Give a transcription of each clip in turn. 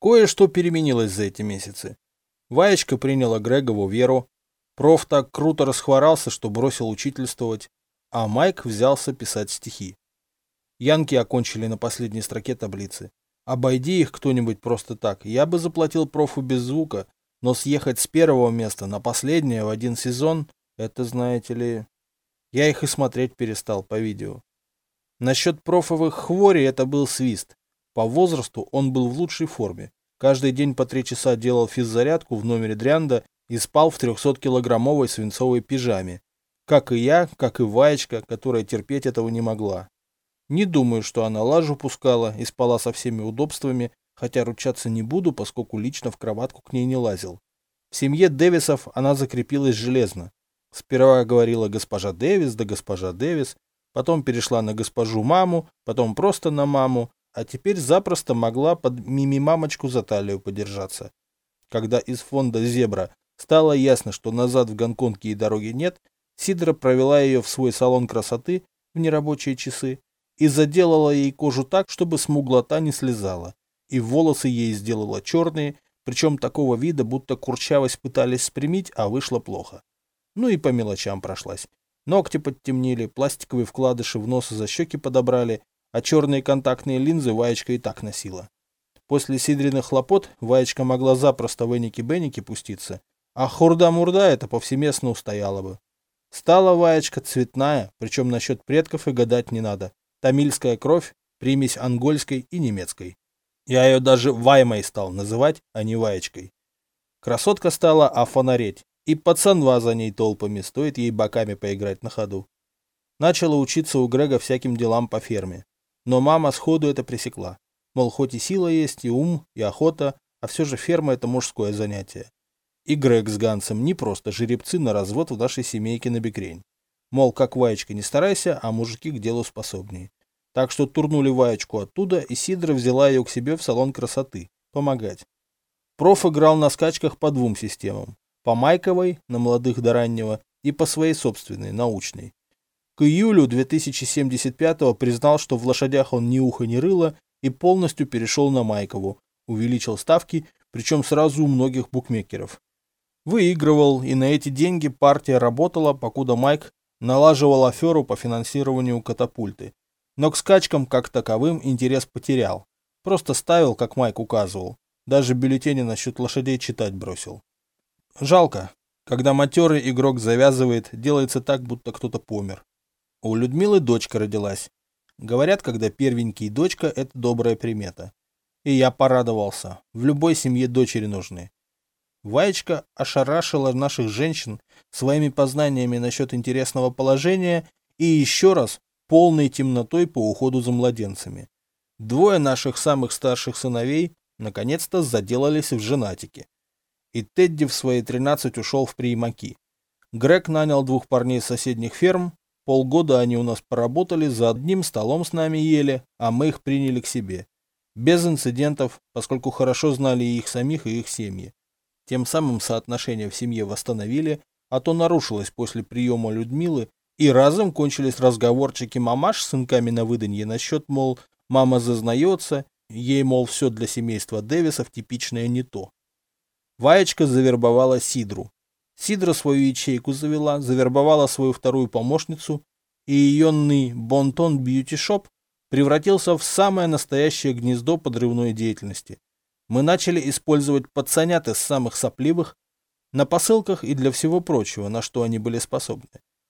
Кое-что переменилось за эти месяцы. Ваечка приняла Грегову веру. Проф так круто расхворался, что бросил учительствовать, а Майк взялся писать стихи. Янки окончили на последней строке таблицы. Обойди их кто-нибудь просто так. Я бы заплатил профу без звука, но съехать с первого места на последнее в один сезон, это, знаете ли... Я их и смотреть перестал по видео. Насчет профовых хвори это был свист. По возрасту он был в лучшей форме. Каждый день по три часа делал физзарядку в номере Дрянда и спал в 300-килограммовой свинцовой пижаме. Как и я, как и Ваечка, которая терпеть этого не могла. Не думаю, что она лажу пускала и спала со всеми удобствами, хотя ручаться не буду, поскольку лично в кроватку к ней не лазил. В семье Дэвисов она закрепилась железно. Сперва говорила госпожа Дэвис да госпожа Дэвис, потом перешла на госпожу маму, потом просто на маму, а теперь запросто могла под мими-мамочку за талию подержаться. Когда из фонда «Зебра» стало ясно, что назад в Гонконге и дороги нет, Сидра провела ее в свой салон красоты в нерабочие часы и заделала ей кожу так, чтобы смуглота не слезала, и волосы ей сделала черные, причем такого вида, будто курчавость пытались спрямить, а вышло плохо. Ну и по мелочам прошлась. Ногти подтемнили, пластиковые вкладыши в нос и за щеки подобрали, а черные контактные линзы Ваечка и так носила. После сидриных хлопот Ваечка могла запросто в эники-беники пуститься, а хурда-мурда это повсеместно устояла бы. Стала Ваечка цветная, причем насчет предков и гадать не надо. Тамильская кровь, примесь ангольской и немецкой. Я ее даже Ваймой стал называть, а не Ваечкой. Красотка стала афонареть, и пацанва за ней толпами, стоит ей боками поиграть на ходу. Начала учиться у Грега всяким делам по ферме. Но мама сходу это пресекла. Мол, хоть и сила есть, и ум, и охота, а все же ферма это мужское занятие. И Грег с Гансом не просто жеребцы на развод в нашей семейке на бекрень. Мол, как Ваечка не старайся, а мужики к делу способнее. Так что турнули Ваечку оттуда, и Сидра взяла ее к себе в салон красоты. Помогать. Проф играл на скачках по двум системам. По Майковой, на молодых до раннего, и по своей собственной, научной. К июлю 2075-го признал, что в лошадях он ни уха ни рыла, и полностью перешел на Майкову, увеличил ставки, причем сразу у многих букмекеров. Выигрывал, и на эти деньги партия работала, покуда Майк налаживал аферу по финансированию катапульты. Но к скачкам как таковым интерес потерял. Просто ставил, как Майк указывал. Даже бюллетени насчет лошадей читать бросил. Жалко, когда матерый игрок завязывает, делается так, будто кто-то помер. У Людмилы дочка родилась. Говорят, когда первенький дочка – это добрая примета. И я порадовался. В любой семье дочери нужны. Ваечка ошарашила наших женщин своими познаниями насчет интересного положения и еще раз полной темнотой по уходу за младенцами. Двое наших самых старших сыновей наконец-то заделались в женатике. И Тедди в свои 13 ушел в приемаки. Грег нанял двух парней с соседних ферм, полгода они у нас поработали, за одним столом с нами ели, а мы их приняли к себе. Без инцидентов, поскольку хорошо знали и их самих, и их семьи. Тем самым соотношение в семье восстановили, а то нарушилось после приема Людмилы, и разом кончились разговорчики мамаш с сынками на выданье насчет, мол, мама зазнается, ей, мол, все для семейства Дэвисов типичное не то. Ваечка завербовала Сидру. Сидра свою ячейку завела, завербовала свою вторую помощницу, и ее ный Бонтон Бьюти Шоп превратился в самое настоящее гнездо подрывной деятельности мы начали использовать пацанят из самых сопливых на посылках и для всего прочего, на что они были способны.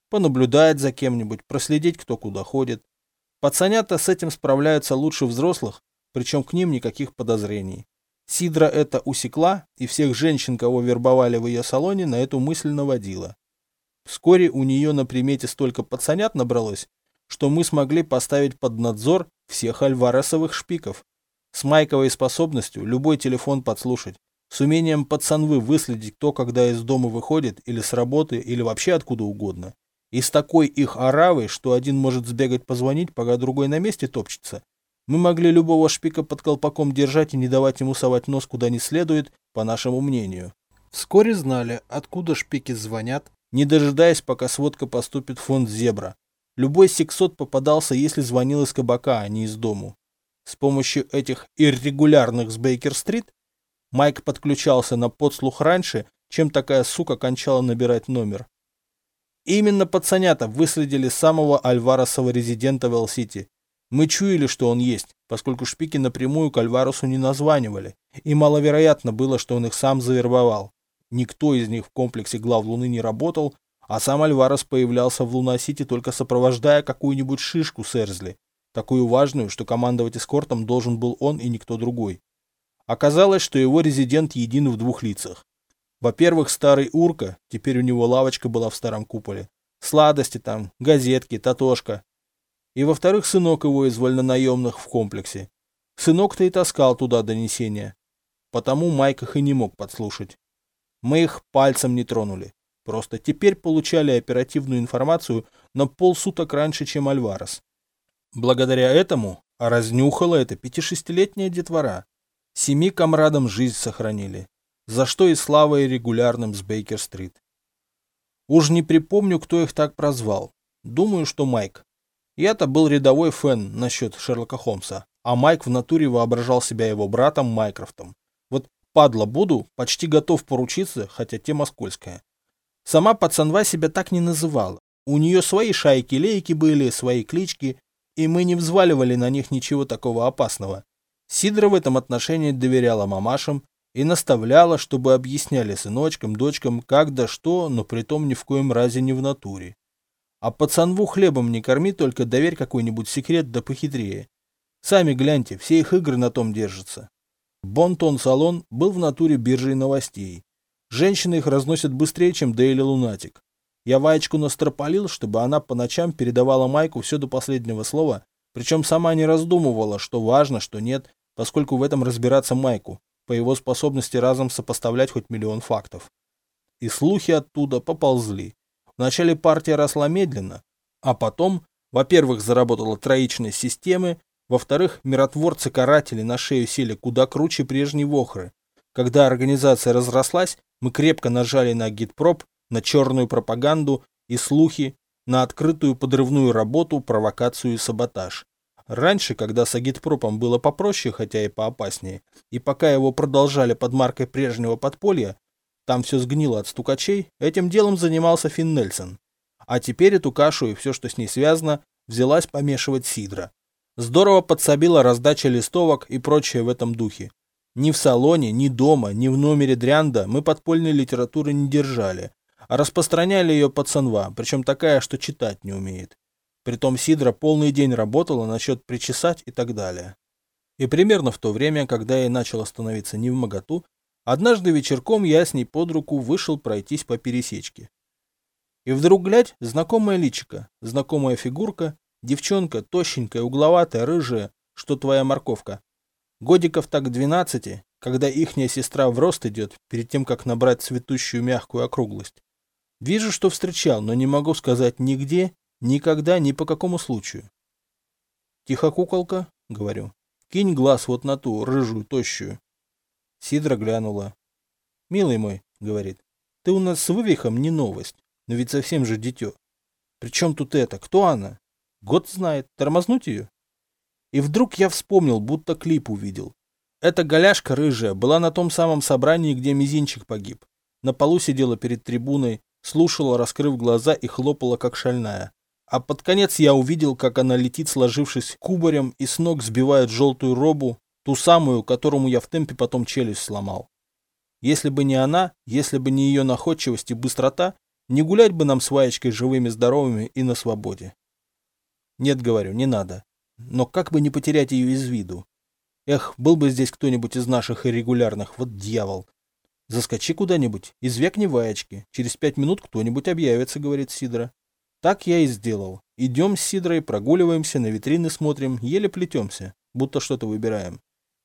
Понаблюдать за кем-нибудь, проследить, кто куда ходит. Пацанята с этим справляются лучше взрослых, причем к ним никаких подозрений. Сидра это усекла, и всех женщин, кого вербовали в ее салоне, на эту мысль наводила. Вскоре у нее на примете столько пацанят набралось, что мы смогли поставить под надзор всех альваресовых шпиков, с майковой способностью любой телефон подслушать. С умением пацанвы выследить, кто когда из дома выходит, или с работы, или вообще откуда угодно. И с такой их оравой, что один может сбегать позвонить, пока другой на месте топчется. Мы могли любого шпика под колпаком держать и не давать ему совать нос куда не следует, по нашему мнению. Вскоре знали, откуда шпики звонят, не дожидаясь, пока сводка поступит в фонд «Зебра». Любой сексот попадался, если звонил из кабака, а не из дому. С помощью этих иррегулярных с Бейкер-стрит Майк подключался на подслух раньше, чем такая сука кончала набирать номер. Именно пацанята выследили самого Альваросова резидента в Эл-Сити. Мы чуяли, что он есть, поскольку шпики напрямую к Альваросу не названивали, и маловероятно было, что он их сам завербовал. Никто из них в комплексе глав Луны не работал, а сам Альварес появлялся в Луна-Сити только сопровождая какую-нибудь шишку с Эрзли, такую важную, что командовать эскортом должен был он и никто другой. Оказалось, что его резидент един в двух лицах. Во-первых, старый Урка, теперь у него лавочка была в старом куполе. Сладости там, газетки, татошка. И во-вторых, сынок его из вольнонаемных в комплексе. Сынок-то и таскал туда донесения. Потому Майк их и не мог подслушать. Мы их пальцем не тронули. Просто теперь получали оперативную информацию на полсуток раньше, чем Альварес. Благодаря этому разнюхала это пяти-шестилетняя детвора. Семи комрадам жизнь сохранили, за что и слава и регулярным с Бейкер-стрит. Уж не припомню, кто их так прозвал. Думаю, что Майк. Я-то был рядовой фэн насчет Шерлока Холмса, а Майк в натуре воображал себя его братом Майкрофтом. Вот падла буду, почти готов поручиться, хотя тема скользкая. Сама пацанва себя так не называла. У нее свои шайки-лейки были, свои клички, и мы не взваливали на них ничего такого опасного. Сидра в этом отношении доверяла мамашам и наставляла, чтобы объясняли сыночкам, дочкам, как да что, но притом ни в коем разе не в натуре. А пацанву хлебом не корми, только доверь какой-нибудь секрет да похитрее. Сами гляньте, все их игры на том держатся. Бонтон-салон был в натуре биржей новостей. Женщины их разносят быстрее, чем Дейли Лунатик. Я Ваечку настропалил, чтобы она по ночам передавала Майку все до последнего слова, причем сама не раздумывала, что важно, что нет, поскольку в этом разбираться Майку, по его способности разом сопоставлять хоть миллион фактов. И слухи оттуда поползли. Вначале партия росла медленно, а потом, во-первых, заработала троичные системы, во-вторых, миротворцы-каратели на шею сели куда круче прежней Вохры. Когда организация разрослась, мы крепко нажали на гидпроп, на черную пропаганду и слухи, на открытую подрывную работу, провокацию и саботаж. Раньше, когда с агитпропом было попроще, хотя и поопаснее, и пока его продолжали под маркой прежнего подполья, там все сгнило от стукачей, этим делом занимался Финн Нельсон. А теперь эту кашу и все, что с ней связано, взялась помешивать Сидра. Здорово подсобила раздача листовок и прочее в этом духе. Ни в салоне, ни дома, ни в номере Дрянда мы подпольной литературы не держали, а распространяли ее пацанва, причем такая, что читать не умеет. Притом Сидра полный день работала насчет причесать и так далее. И примерно в то время, когда я начал становиться не в моготу, однажды вечерком я с ней под руку вышел пройтись по пересечке. И вдруг, глядь, знакомая личика, знакомая фигурка, девчонка, тощенькая, угловатая, рыжая, что твоя морковка. Годиков так двенадцати, когда ихняя сестра в рост идет, перед тем, как набрать цветущую мягкую округлость. Вижу, что встречал, но не могу сказать нигде, никогда, ни по какому случаю. Тихо, куколка, говорю. Кинь глаз вот на ту, рыжую, тощую. Сидра глянула. Милый мой, говорит, ты у нас с вывихом не новость, но ведь совсем же дитё. Причем тут это? Кто она? Год знает. Тормознуть ее? И вдруг я вспомнил, будто клип увидел. Эта голяшка рыжая была на том самом собрании, где мизинчик погиб. На полу сидела перед трибуной, слушала, раскрыв глаза и хлопала, как шальная. А под конец я увидел, как она летит, сложившись кубарем, и с ног сбивает желтую робу, ту самую, которому я в темпе потом челюсть сломал. Если бы не она, если бы не ее находчивость и быстрота, не гулять бы нам с Ваечкой живыми-здоровыми и на свободе. Нет, говорю, не надо. Но как бы не потерять ее из виду? Эх, был бы здесь кто-нибудь из наших иррегулярных, вот дьявол. Заскочи куда-нибудь, извекни ваечки. Через пять минут кто-нибудь объявится, говорит Сидора. Так я и сделал. Идем с Сидрой, прогуливаемся, на витрины смотрим, еле плетемся, будто что-то выбираем.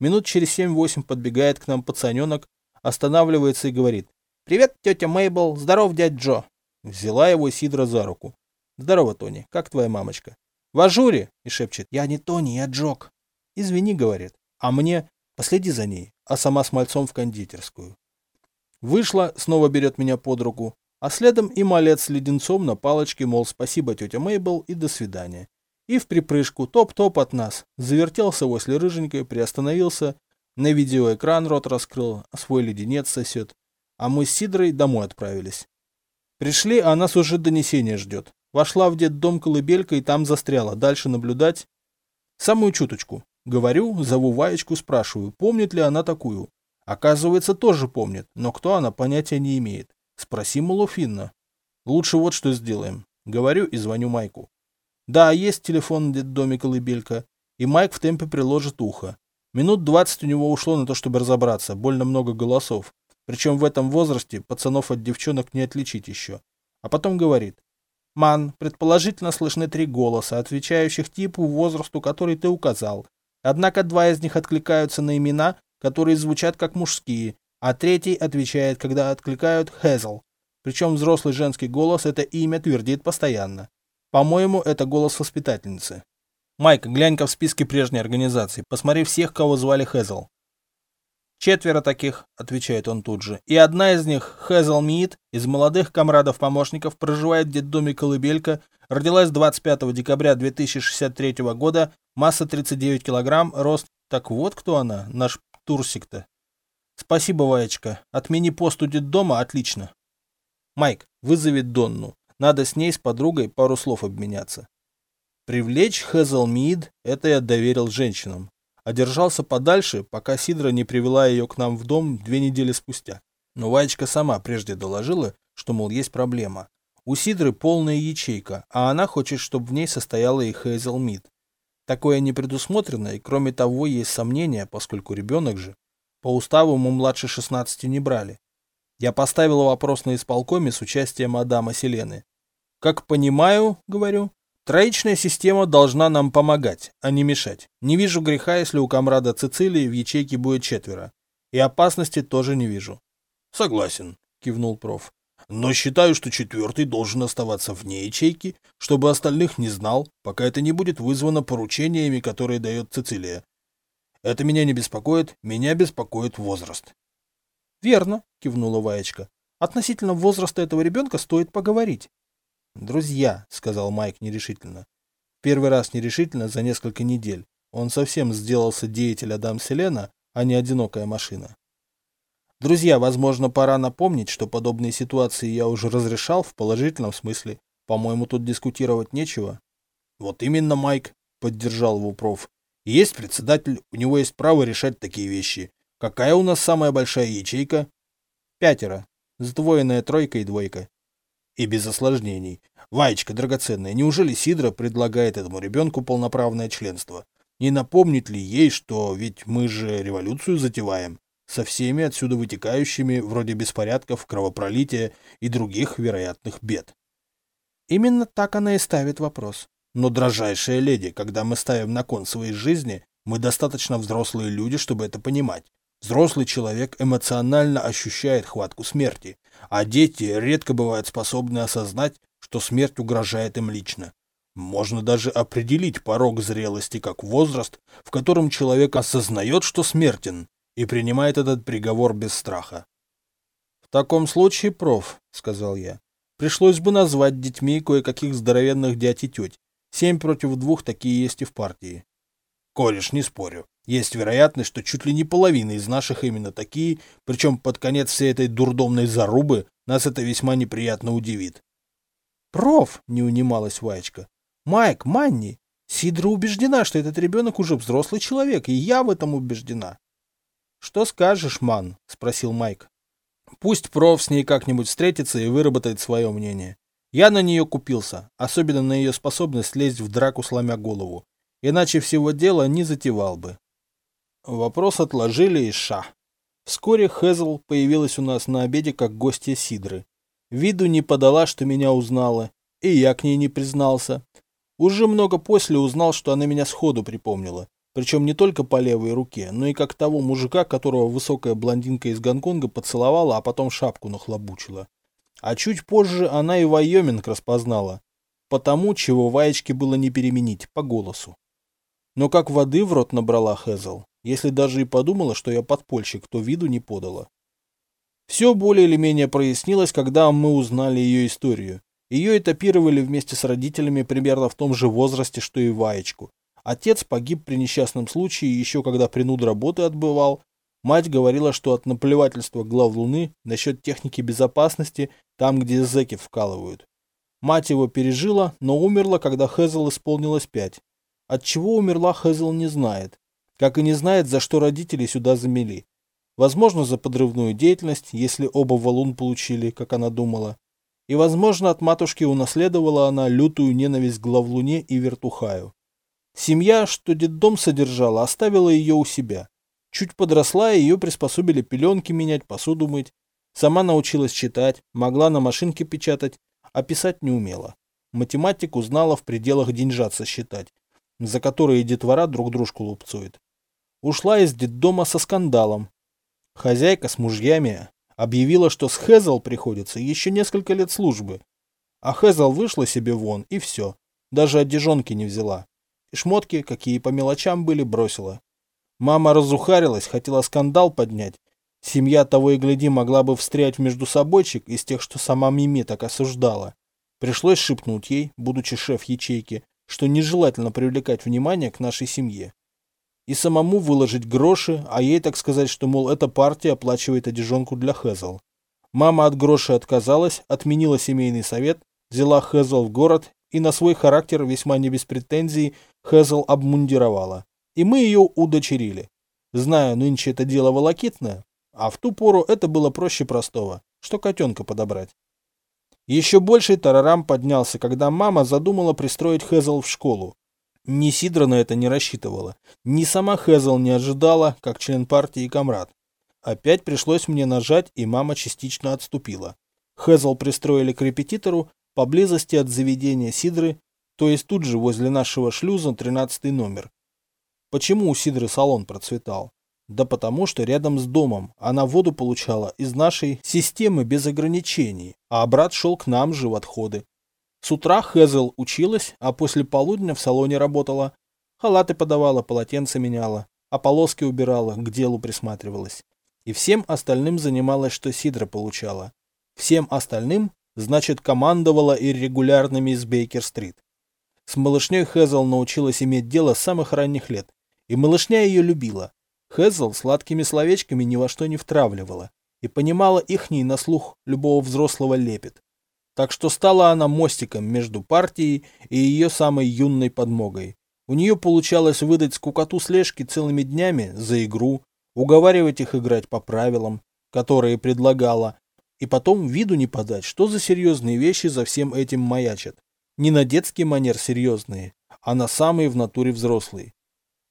Минут через семь-восемь подбегает к нам пацаненок, останавливается и говорит. «Привет, тетя Мейбл, здоров, дядь Джо!» Взяла его Сидра за руку. «Здорово, Тони, как твоя мамочка?» «В ажуре!» и шепчет. «Я не Тони, я Джок!» «Извини», говорит. «А мне...» «Последи за ней», а сама с мальцом в кондитерскую. Вышла, снова берет меня под руку, а следом и малец с леденцом на палочке, мол, спасибо, тетя Мейбл, и до свидания. И в припрыжку топ-топ от нас. Завертелся возле рыженькой, приостановился, На видеоэкран рот раскрыл, свой леденец сосет. А мы с Сидрой домой отправились. Пришли, а нас уже донесение ждет. Вошла в детдом колыбелька и там застряла. Дальше наблюдать. Самую чуточку. Говорю, зову Ваечку, спрашиваю, помнит ли она такую. Оказывается, тоже помнит, но кто она, понятия не имеет. Спроси Малуфинна. Лучше вот что сделаем. Говорю и звоню Майку. Да, есть телефон в детдоме колыбелька. И Майк в темпе приложит ухо. Минут двадцать у него ушло на то, чтобы разобраться. Больно много голосов. Причем в этом возрасте пацанов от девчонок не отличить еще. А потом говорит. Ман, предположительно слышны три голоса, отвечающих типу возрасту, который ты указал. Однако два из них откликаются на имена, которые звучат как мужские, а третий отвечает, когда откликают Хезл. Причем взрослый женский голос это имя твердит постоянно. По-моему, это голос воспитательницы. Майк, глянь-ка в списке прежней организации, посмотри всех, кого звали Хезл. Четверо таких, отвечает он тут же. И одна из них, Хезл Мид, из молодых комрадов-помощников, проживает в детдоме Колыбелька, родилась 25 декабря 2063 года, масса 39 килограмм, рост... Так вот кто она, наш Турсик-то. Спасибо, Ваечка. Отмени пост у детдома, отлично. Майк, вызови Донну. Надо с ней, с подругой, пару слов обменяться. Привлечь Хезлмид – это я доверил женщинам. А держался подальше, пока Сидра не привела ее к нам в дом две недели спустя. Но Ваечка сама прежде доложила, что, мол, есть проблема. У Сидры полная ячейка, а она хочет, чтобы в ней состояла и Хейзелмид. Такое не предусмотрено, и кроме того есть сомнения, поскольку ребенок же. По уставу мы младше 16 не брали. Я поставил вопрос на исполкоме с участием мадама Селены. Как понимаю, говорю, троичная система должна нам помогать, а не мешать. Не вижу греха, если у комрада Цицилии в ячейке будет четверо. И опасности тоже не вижу. Согласен, кивнул проф. Но считаю, что четвертый должен оставаться вне ячейки, чтобы остальных не знал, пока это не будет вызвано поручениями, которые дает Цицилия. Это меня не беспокоит, меня беспокоит возраст. Верно, кивнула Ваечка. Относительно возраста этого ребенка стоит поговорить. Друзья, сказал Майк нерешительно. Первый раз нерешительно за несколько недель. Он совсем сделался деятель Адам Селена, а не одинокая машина. Друзья, возможно, пора напомнить, что подобные ситуации я уже разрешал в положительном смысле. По-моему, тут дискутировать нечего. Вот именно, Майк, поддержал его проф. Есть председатель, у него есть право решать такие вещи. Какая у нас самая большая ячейка? Пятеро. Сдвоенная тройка и двойка. И без осложнений. Ваечка драгоценная, неужели Сидра предлагает этому ребенку полноправное членство? Не напомнит ли ей, что ведь мы же революцию затеваем? Со всеми отсюда вытекающими, вроде беспорядков, кровопролития и других вероятных бед. Именно так она и ставит вопрос. Но, дрожайшая леди, когда мы ставим на кон своей жизни, мы достаточно взрослые люди, чтобы это понимать. Взрослый человек эмоционально ощущает хватку смерти, а дети редко бывают способны осознать, что смерть угрожает им лично. Можно даже определить порог зрелости как возраст, в котором человек осознает, что смертен, и принимает этот приговор без страха. «В таком случае, проф», — сказал я, — «пришлось бы назвать детьми кое-каких здоровенных дядь и теть. Семь против двух такие есть и в партии». «Кореш, не спорю. Есть вероятность, что чуть ли не половина из наших именно такие, причем под конец всей этой дурдомной зарубы нас это весьма неприятно удивит. «Проф!» — не унималась Ваечка. «Майк, Манни, Сидра убеждена, что этот ребенок уже взрослый человек, и я в этом убеждена». «Что скажешь, Ман?» — спросил Майк. «Пусть проф с ней как-нибудь встретится и выработает свое мнение. Я на нее купился, особенно на ее способность лезть в драку, сломя голову. Иначе всего дела не затевал бы. Вопрос отложили и ша. Вскоре Хезл появилась у нас на обеде как гостья Сидры. Виду не подала, что меня узнала, и я к ней не признался. Уже много после узнал, что она меня сходу припомнила. Причем не только по левой руке, но и как того мужика, которого высокая блондинка из Гонконга поцеловала, а потом шапку нахлобучила. А чуть позже она и Вайоминг распознала. Потому, чего Ваечке было не переменить, по голосу. Но как воды в рот набрала Хезл. Если даже и подумала, что я подпольщик, то виду не подала. Все более или менее прояснилось, когда мы узнали ее историю. Ее этапировали вместе с родителями примерно в том же возрасте, что и Ваечку. Отец погиб при несчастном случае еще когда принуд работы отбывал. Мать говорила, что от наплевательства глав Луны насчет техники безопасности там, где зэки вкалывают. Мать его пережила, но умерла, когда Хезл исполнилось пять. От чего умерла Хезл не знает. Как и не знает, за что родители сюда замели. Возможно, за подрывную деятельность, если оба валун получили, как она думала. И, возможно, от матушки унаследовала она лютую ненависть к главлуне и вертухаю. Семья, что детдом содержала, оставила ее у себя. Чуть подросла, ее приспособили пеленки менять, посуду мыть. Сама научилась читать, могла на машинке печатать, а писать не умела. Математику знала в пределах деньжат сосчитать, за которые детвора друг дружку лупцует. Ушла из детдома со скандалом. Хозяйка с мужьями объявила, что с Хезл приходится еще несколько лет службы. А Хезл вышла себе вон, и все. Даже одежонки не взяла. И шмотки, какие по мелочам были, бросила. Мама разухарилась, хотела скандал поднять. Семья того и гляди могла бы встрять в междусобойчик из тех, что сама Мими так осуждала. Пришлось шепнуть ей, будучи шеф ячейки, что нежелательно привлекать внимание к нашей семье. И самому выложить гроши, а ей так сказать, что, мол, эта партия оплачивает одежонку для Хезл. Мама от гроши отказалась, отменила семейный совет, взяла Хезл в город и на свой характер весьма не без претензий Хезл обмундировала. И мы ее удочерили. Знаю, нынче это дело волокитное, а в ту пору это было проще простого, что котенка подобрать. Еще больший тарарам поднялся, когда мама задумала пристроить Хезл в школу. Ни Сидра на это не рассчитывала, ни сама Хезл не ожидала, как член партии и комрад. Опять пришлось мне нажать, и мама частично отступила. Хезл пристроили к репетитору поблизости от заведения Сидры, то есть тут же возле нашего шлюза 13 номер. Почему у Сидры салон процветал? Да потому что рядом с домом она воду получала из нашей системы без ограничений, а брат шел к нам же в отходы. С утра Хезл училась, а после полудня в салоне работала. Халаты подавала, полотенца меняла, а полоски убирала, к делу присматривалась. И всем остальным занималась, что Сидра получала. Всем остальным, значит, командовала и регулярными из Бейкер-стрит. С малышней Хезл научилась иметь дело с самых ранних лет, и малышня ее любила. Хезл сладкими словечками ни во что не втравливала и понимала ихний на слух любого взрослого лепет. Так что стала она мостиком между партией и ее самой юной подмогой. У нее получалось выдать скукоту слежки целыми днями за игру, уговаривать их играть по правилам, которые предлагала, и потом виду не подать, что за серьезные вещи за всем этим маячат. Не на детский манер серьезные, а на самые в натуре взрослые.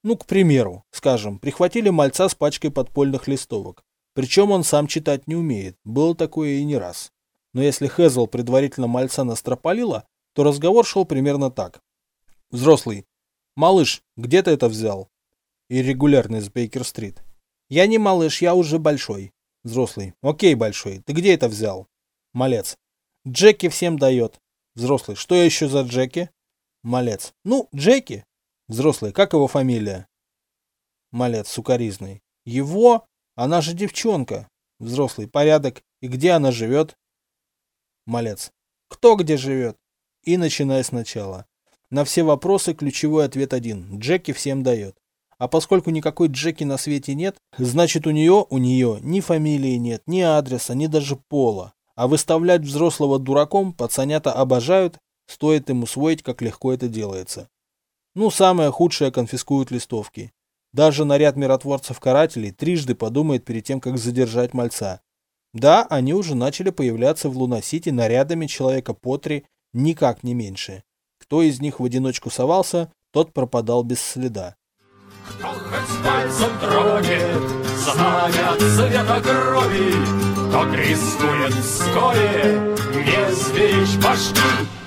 Ну, к примеру, скажем, прихватили мальца с пачкой подпольных листовок. Причем он сам читать не умеет, было такое и не раз. Но если Хезл предварительно мальца настропалила, то разговор шел примерно так. Взрослый. Малыш, где ты это взял? И регулярный с Бейкер-стрит. Я не малыш, я уже большой. Взрослый. Окей, большой. Ты где это взял? Малец. Джеки всем дает. Взрослый. Что еще за Джеки? Малец. Ну, Джеки. Взрослый, как его фамилия? Малец, сукаризный. Его? Она же девчонка. Взрослый, порядок. И где она живет? Малец. Кто где живет? И начиная сначала. На все вопросы ключевой ответ один. Джеки всем дает. А поскольку никакой Джеки на свете нет, значит у нее, у нее ни фамилии нет, ни адреса, ни даже пола. А выставлять взрослого дураком пацанята обожают, стоит им усвоить, как легко это делается. Ну, самое худшее конфискуют листовки. Даже наряд миротворцев-карателей трижды подумает перед тем, как задержать мальца. Да, они уже начали появляться в Луна-Сити нарядами человека по три, никак не меньше. Кто из них в одиночку совался, тот пропадал без следа. Кто хоть пальцем тронет знамя цвета крови, Тот рискует вскоре не сберечь башки